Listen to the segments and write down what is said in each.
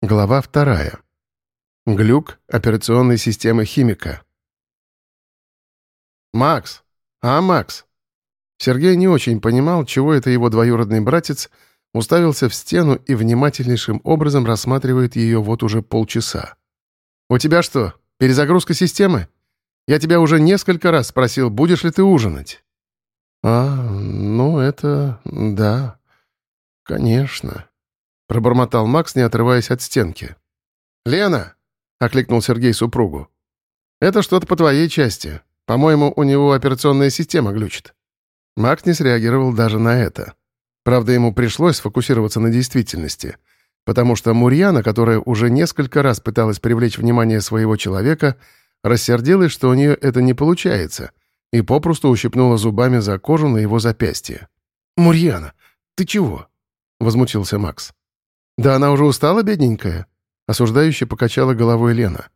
Глава вторая. Глюк операционной системы химика. «Макс! А, Макс!» Сергей не очень понимал, чего это его двоюродный братец уставился в стену и внимательнейшим образом рассматривает ее вот уже полчаса. «У тебя что, перезагрузка системы? Я тебя уже несколько раз спросил, будешь ли ты ужинать?» «А, ну это... да, конечно», Пробормотал Макс, не отрываясь от стенки. «Лена!» — окликнул Сергей супругу. «Это что-то по твоей части. По-моему, у него операционная система глючит». Макс не среагировал даже на это. Правда, ему пришлось сфокусироваться на действительности, потому что Мурьяна, которая уже несколько раз пыталась привлечь внимание своего человека, рассердилась, что у нее это не получается, и попросту ущипнула зубами за кожу на его запястье. «Мурьяна, ты чего?» — возмутился Макс. «Да она уже устала, бедненькая?» Осуждающе покачала головой Лена.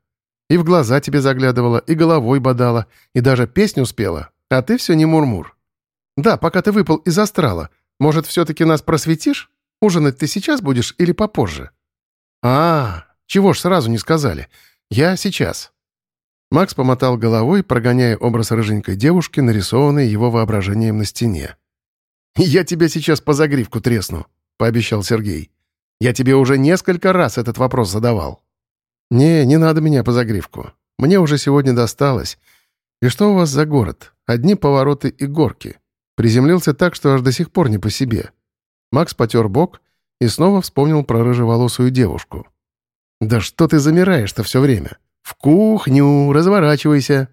«И в глаза тебе заглядывала, и головой бодала, и даже песню спела, а ты все не мурмур. Да, пока ты выпал из астрала, может, все-таки нас просветишь? Ужинать ты сейчас будешь или попозже?» «А, чего ж сразу не сказали? Я сейчас». Макс помотал головой, прогоняя образ рыженькой девушки, нарисованный его воображением на стене. «Я тебя сейчас по загривку тресну», — пообещал Сергей. Я тебе уже несколько раз этот вопрос задавал». «Не, не надо меня по загривку. Мне уже сегодня досталось. И что у вас за город? Одни повороты и горки. Приземлился так, что аж до сих пор не по себе». Макс потер бок и снова вспомнил про рыжеволосую девушку. «Да что ты замираешь-то все время? В кухню, разворачивайся!»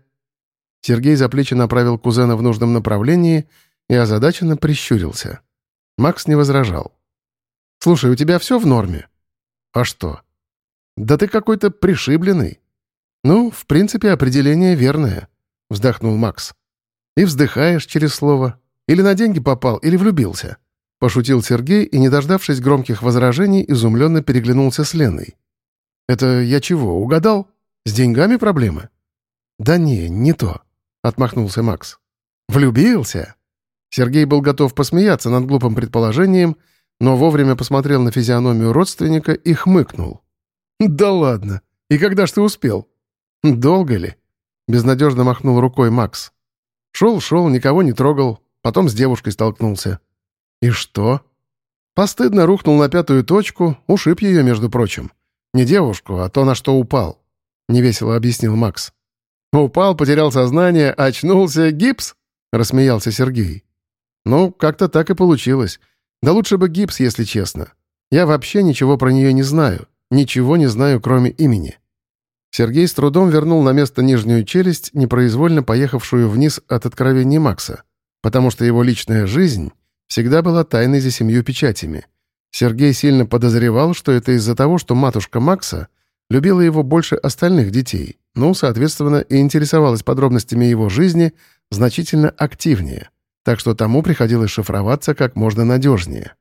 Сергей за плечи направил кузена в нужном направлении и озадаченно прищурился. Макс не возражал. «Слушай, у тебя все в норме?» «А что?» «Да ты какой-то пришибленный». «Ну, в принципе, определение верное», — вздохнул Макс. «И вздыхаешь через слово. Или на деньги попал, или влюбился». Пошутил Сергей и, не дождавшись громких возражений, изумленно переглянулся с Леной. «Это я чего, угадал? С деньгами проблемы?» «Да не, не то», — отмахнулся Макс. «Влюбился?» Сергей был готов посмеяться над глупым предположением — но вовремя посмотрел на физиономию родственника и хмыкнул. «Да ладно! И когда ж ты успел?» «Долго ли?» — безнадежно махнул рукой Макс. «Шел-шел, никого не трогал, потом с девушкой столкнулся». «И что?» Постыдно рухнул на пятую точку, ушиб ее, между прочим. Не девушку, а то, на что упал. Невесело объяснил Макс. «Упал, потерял сознание, очнулся, гипс?» — рассмеялся Сергей. «Ну, как-то так и получилось. Да лучше бы гипс, если честно. Я вообще ничего про нее не знаю. Ничего не знаю, кроме имени». Сергей с трудом вернул на место нижнюю челюсть, непроизвольно поехавшую вниз от откровений Макса, потому что его личная жизнь всегда была тайной за семью печатями. Сергей сильно подозревал, что это из-за того, что матушка Макса любила его больше остальных детей, ну, соответственно, и интересовалась подробностями его жизни значительно активнее так что тому приходилось шифроваться как можно надежнее.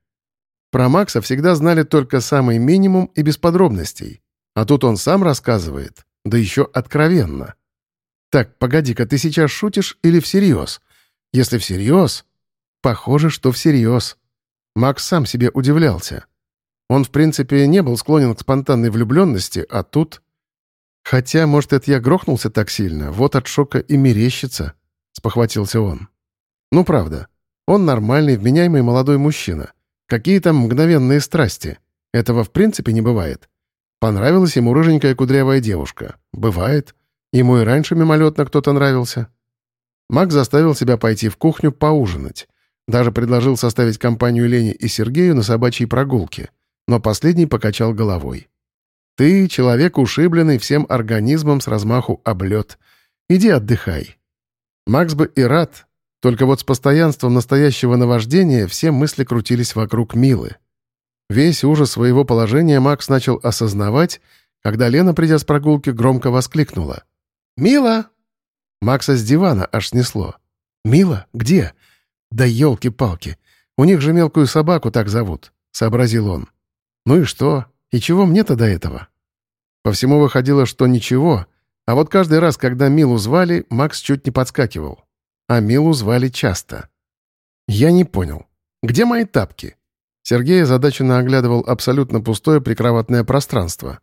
Про Макса всегда знали только самый минимум и без подробностей, а тут он сам рассказывает, да еще откровенно. «Так, погоди-ка, ты сейчас шутишь или всерьез? Если всерьез...» «Похоже, что всерьез». Макс сам себе удивлялся. Он, в принципе, не был склонен к спонтанной влюбленности, а тут... Хотя, может, это я грохнулся так сильно, вот от шока и мерещится, — спохватился он. Ну, правда. Он нормальный, вменяемый молодой мужчина. Какие там мгновенные страсти? Этого в принципе не бывает. Понравилась ему рыженькая кудрявая девушка. Бывает. Ему и раньше мимолетно кто-то нравился. Мак заставил себя пойти в кухню поужинать. Даже предложил составить компанию Лене и Сергею на собачьей прогулке. Но последний покачал головой. «Ты — человек, ушибленный всем организмом с размаху облет. Иди отдыхай». Макс бы и рад, только вот с постоянством настоящего наваждения все мысли крутились вокруг Милы. Весь ужас своего положения Макс начал осознавать, когда Лена, придя с прогулки, громко воскликнула. «Мила!» Макса с дивана аж снесло. «Мила? Где?» «Да елки-палки! У них же мелкую собаку так зовут», — сообразил он. «Ну и что? И чего мне-то до этого?» По всему выходило, что ничего, а вот каждый раз, когда Милу звали, Макс чуть не подскакивал а Милу звали часто. Я не понял. Где мои тапки? Сергей озадаченно оглядывал абсолютно пустое прикроватное пространство.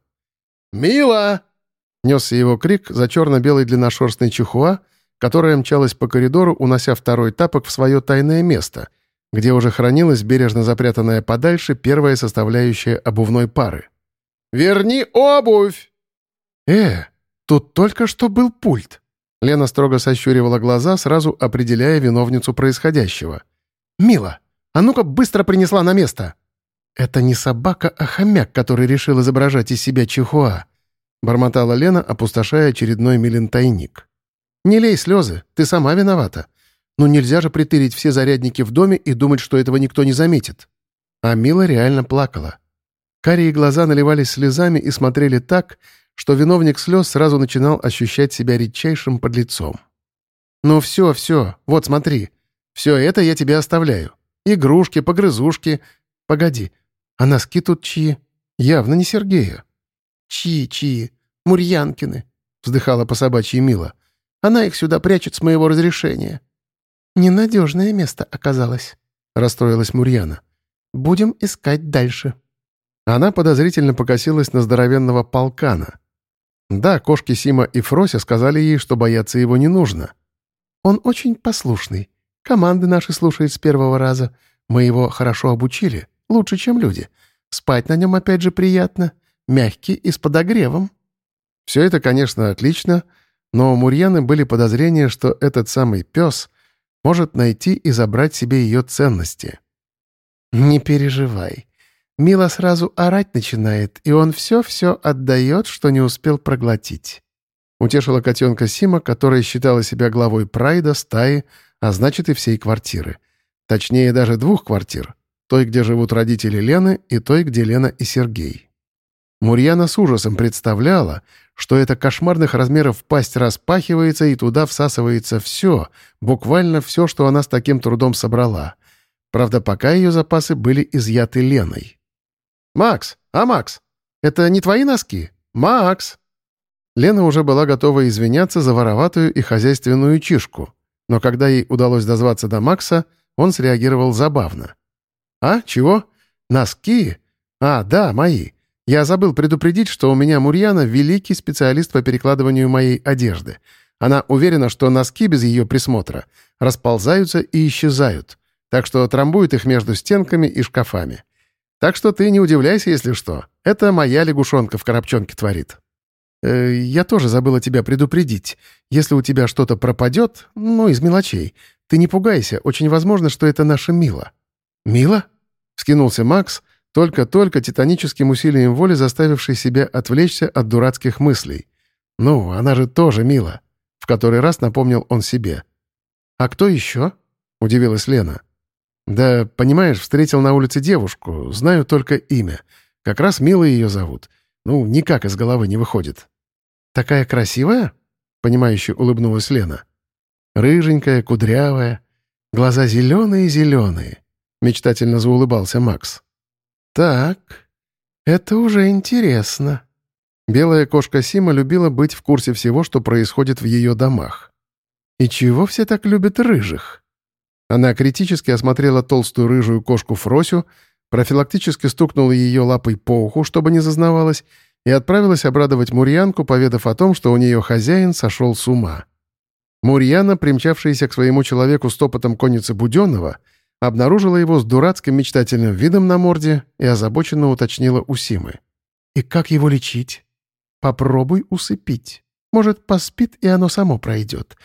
«Мила!» — несся его крик за черно-белой длинношерстной чихуа, которая мчалась по коридору, унося второй тапок в свое тайное место, где уже хранилась бережно запрятанная подальше первая составляющая обувной пары. «Верни обувь!» «Э, тут только что был пульт!» Лена строго сощуривала глаза, сразу определяя виновницу происходящего. «Мила, а ну-ка быстро принесла на место!» «Это не собака, а хомяк, который решил изображать из себя чихуа», — бормотала Лена, опустошая очередной милин тайник. «Не лей слезы, ты сама виновата. Ну нельзя же притырить все зарядники в доме и думать, что этого никто не заметит». А Мила реально плакала. Карие глаза наливались слезами и смотрели так, что виновник слез сразу начинал ощущать себя редчайшим подлецом. «Ну все, все, вот смотри. Все это я тебе оставляю. Игрушки, погрызушки. Погоди, а носки тут чьи? Явно не Сергея». «Чьи, чьи? Мурьянкины», — вздыхала по собачьи Мила. Она их сюда прячет с моего разрешения». «Ненадежное место оказалось», — расстроилась Мурьяна. «Будем искать дальше». Она подозрительно покосилась на здоровенного полкана. Да, кошки Сима и Фрося сказали ей, что бояться его не нужно. «Он очень послушный. Команды наши слушает с первого раза. Мы его хорошо обучили, лучше, чем люди. Спать на нем опять же приятно. Мягкий и с подогревом». Все это, конечно, отлично, — но у Мурьяны были подозрения, что этот самый пес может найти и забрать себе ее ценности. «Не переживай. Мила сразу орать начинает, и он все-все отдает, что не успел проглотить». Утешила котенка Сима, которая считала себя главой прайда, стаи, а значит и всей квартиры. Точнее, даже двух квартир. Той, где живут родители Лены, и той, где Лена и Сергей. Мурьяна с ужасом представляла, что эта кошмарных размеров пасть распахивается и туда всасывается все, буквально все, что она с таким трудом собрала. Правда, пока ее запасы были изъяты Леной. «Макс! А, Макс! Это не твои носки? Макс!» Лена уже была готова извиняться за вороватую и хозяйственную чишку, но когда ей удалось дозваться до Макса, он среагировал забавно. «А, чего? Носки? А, да, мои. Я забыл предупредить, что у меня Мурьяна — великий специалист по перекладыванию моей одежды. Она уверена, что носки без ее присмотра расползаются и исчезают, так что трамбует их между стенками и шкафами. Так что ты не удивляйся, если что. Это моя лягушонка в коробчонке творит. Э, я тоже забыла тебя предупредить. Если у тебя что-то пропадет, ну, из мелочей, ты не пугайся, очень возможно, что это наша Мила». «Мила?» — скинулся Макс — только-только титаническим усилием воли заставивший себя отвлечься от дурацких мыслей. «Ну, она же тоже мила», — в который раз напомнил он себе. «А кто еще?» — удивилась Лена. «Да, понимаешь, встретил на улице девушку, знаю только имя. Как раз Мила ее зовут. Ну, никак из головы не выходит». «Такая красивая?» — понимающе улыбнулась Лена. «Рыженькая, кудрявая, глаза зеленые-зеленые», — мечтательно заулыбался Макс. «Так, это уже интересно». Белая кошка Сима любила быть в курсе всего, что происходит в ее домах. «И чего все так любят рыжих?» Она критически осмотрела толстую рыжую кошку Фросю, профилактически стукнула ее лапой по уху, чтобы не зазнавалась, и отправилась обрадовать Мурьянку, поведав о том, что у нее хозяин сошел с ума. Мурьяна, примчавшаяся к своему человеку с топотом конницы Буденного, — обнаружила его с дурацким мечтательным видом на морде и озабоченно уточнила у Симы. «И как его лечить?» «Попробуй усыпить. Может, поспит, и оно само пройдет.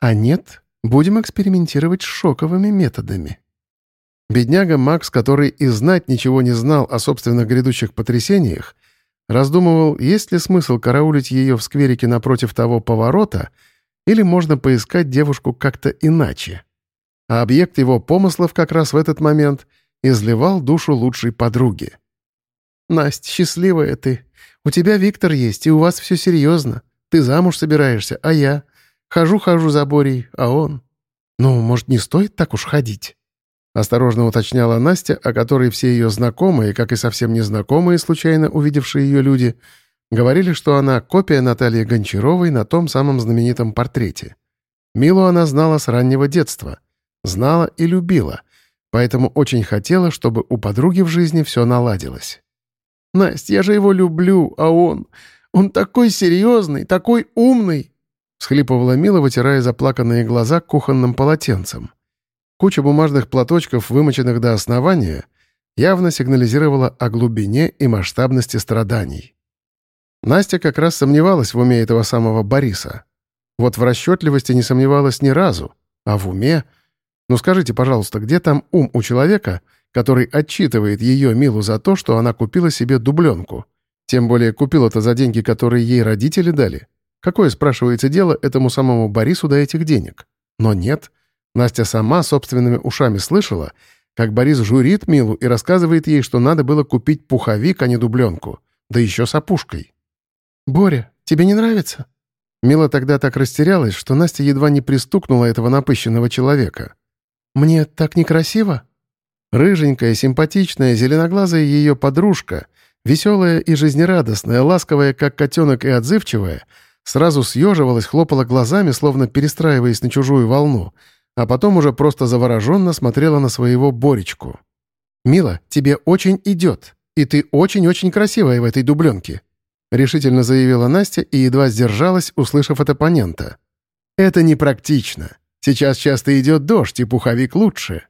А нет, будем экспериментировать с шоковыми методами». Бедняга Макс, который и знать ничего не знал о собственных грядущих потрясениях, раздумывал, есть ли смысл караулить ее в скверике напротив того поворота, или можно поискать девушку как-то иначе а объект его помыслов как раз в этот момент изливал душу лучшей подруги. «Насть, счастливая ты. У тебя Виктор есть, и у вас все серьезно. Ты замуж собираешься, а я? Хожу-хожу за Борей, а он? Ну, может, не стоит так уж ходить?» Осторожно уточняла Настя, о которой все ее знакомые, как и совсем незнакомые, случайно увидевшие ее люди, говорили, что она копия Натальи Гончаровой на том самом знаменитом портрете. Милу она знала с раннего детства — Знала и любила, поэтому очень хотела, чтобы у подруги в жизни все наладилось. «Настя, я же его люблю, а он... Он такой серьезный, такой умный!» — схлипывала Мила, вытирая заплаканные глаза кухонным полотенцем. Куча бумажных платочков, вымоченных до основания, явно сигнализировала о глубине и масштабности страданий. Настя как раз сомневалась в уме этого самого Бориса. Вот в расчетливости не сомневалась ни разу, а в уме... Ну скажите, пожалуйста, где там ум у человека, который отчитывает ее Милу за то, что она купила себе дубленку? Тем более купила-то за деньги, которые ей родители дали. Какое, спрашивается, дело этому самому Борису до этих денег? Но нет. Настя сама собственными ушами слышала, как Борис журит Милу и рассказывает ей, что надо было купить пуховик, а не дубленку. Да еще с опушкой. «Боря, тебе не нравится?» Мила тогда так растерялась, что Настя едва не пристукнула этого напыщенного человека. «Мне так некрасиво?» Рыженькая, симпатичная, зеленоглазая ее подружка, веселая и жизнерадостная, ласковая, как котенок и отзывчивая, сразу съеживалась, хлопала глазами, словно перестраиваясь на чужую волну, а потом уже просто завороженно смотрела на своего Боречку. «Мила, тебе очень идет, и ты очень-очень красивая в этой дубленке. — решительно заявила Настя и едва сдержалась, услышав от оппонента. «Это непрактично. Сейчас часто идет дождь, и пуховик лучше».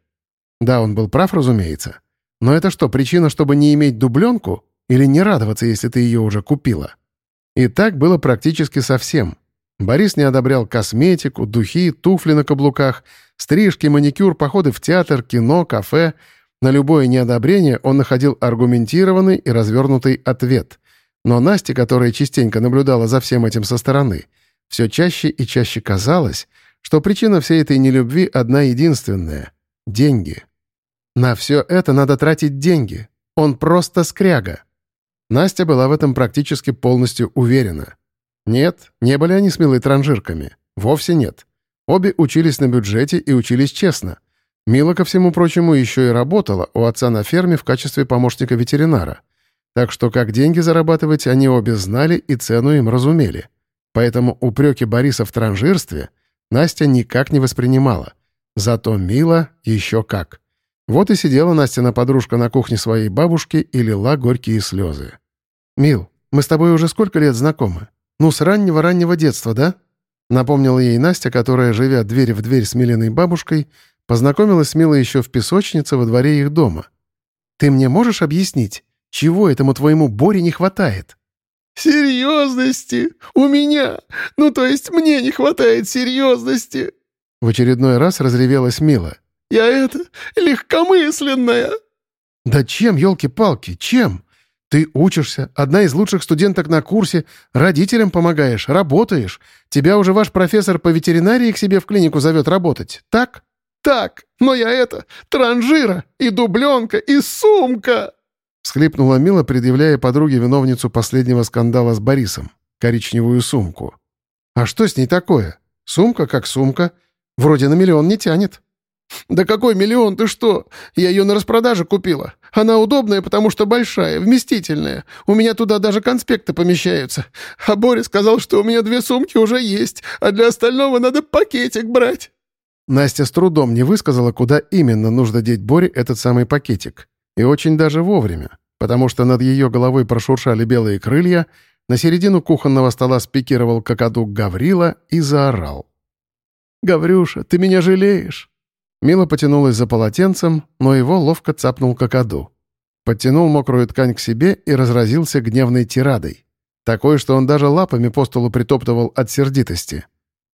Да, он был прав, разумеется. Но это что, причина, чтобы не иметь дубленку? Или не радоваться, если ты ее уже купила? И так было практически совсем. Борис не одобрял косметику, духи, туфли на каблуках, стрижки, маникюр, походы в театр, кино, кафе. На любое неодобрение он находил аргументированный и развернутый ответ. Но Насте, которая частенько наблюдала за всем этим со стороны, все чаще и чаще казалось, что причина всей этой нелюбви одна единственная — деньги. На все это надо тратить деньги. Он просто скряга. Настя была в этом практически полностью уверена. Нет, не были они с милой транжирками. Вовсе нет. Обе учились на бюджете и учились честно. Мила, ко всему прочему, еще и работала у отца на ферме в качестве помощника ветеринара. Так что как деньги зарабатывать они обе знали и цену им разумели. Поэтому упреки Бориса в транжирстве Настя никак не воспринимала. Зато Мила еще как. Вот и сидела Настя подружка на кухне своей бабушки и лила горькие слезы. «Мил, мы с тобой уже сколько лет знакомы? Ну, с раннего-раннего детства, да?» Напомнила ей Настя, которая, живя дверь в дверь с Милиной бабушкой, познакомилась с Милой еще в песочнице во дворе их дома. «Ты мне можешь объяснить, чего этому твоему Боре не хватает?» «Серьезности! У меня! Ну, то есть мне не хватает серьезности!» В очередной раз разревелась Мила. «Я это... легкомысленная!» «Да чем, елки-палки, чем? Ты учишься, одна из лучших студенток на курсе, родителям помогаешь, работаешь. Тебя уже ваш профессор по ветеринарии к себе в клинику зовет работать, так?» «Так, но я это... транжира, и дубленка, и сумка!» Всхлипнула Мила, предъявляя подруге виновницу последнего скандала с Борисом. Коричневую сумку. «А что с ней такое? Сумка как сумка. Вроде на миллион не тянет». «Да какой миллион, ты что? Я ее на распродаже купила. Она удобная, потому что большая, вместительная. У меня туда даже конспекты помещаются. А Боря сказал, что у меня две сумки уже есть, а для остального надо пакетик брать». Настя с трудом не высказала, куда именно нужно деть Боре этот самый пакетик. И очень даже вовремя, потому что над ее головой прошуршали белые крылья, на середину кухонного стола спикировал какадук Гаврила и заорал. «Гаврюша, ты меня жалеешь?» Мила потянулась за полотенцем, но его ловко цапнул какаду. Подтянул мокрую ткань к себе и разразился гневной тирадой. Такой, что он даже лапами по столу притоптывал от сердитости.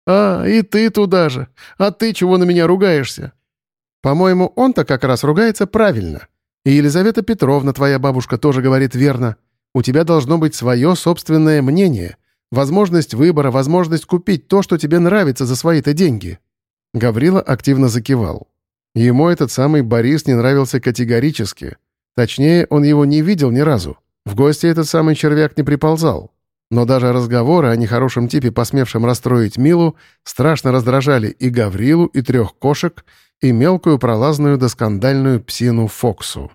«А, и ты туда же! А ты чего на меня ругаешься?» «По-моему, он-то как раз ругается правильно. И Елизавета Петровна, твоя бабушка, тоже говорит верно. У тебя должно быть свое собственное мнение, возможность выбора, возможность купить то, что тебе нравится за свои-то деньги». Гаврила активно закивал. Ему этот самый Борис не нравился категорически. Точнее, он его не видел ни разу. В гости этот самый червяк не приползал. Но даже разговоры о нехорошем типе, посмевшем расстроить Милу, страшно раздражали и Гаврилу, и трех кошек, и мелкую пролазную доскандальную псину Фоксу.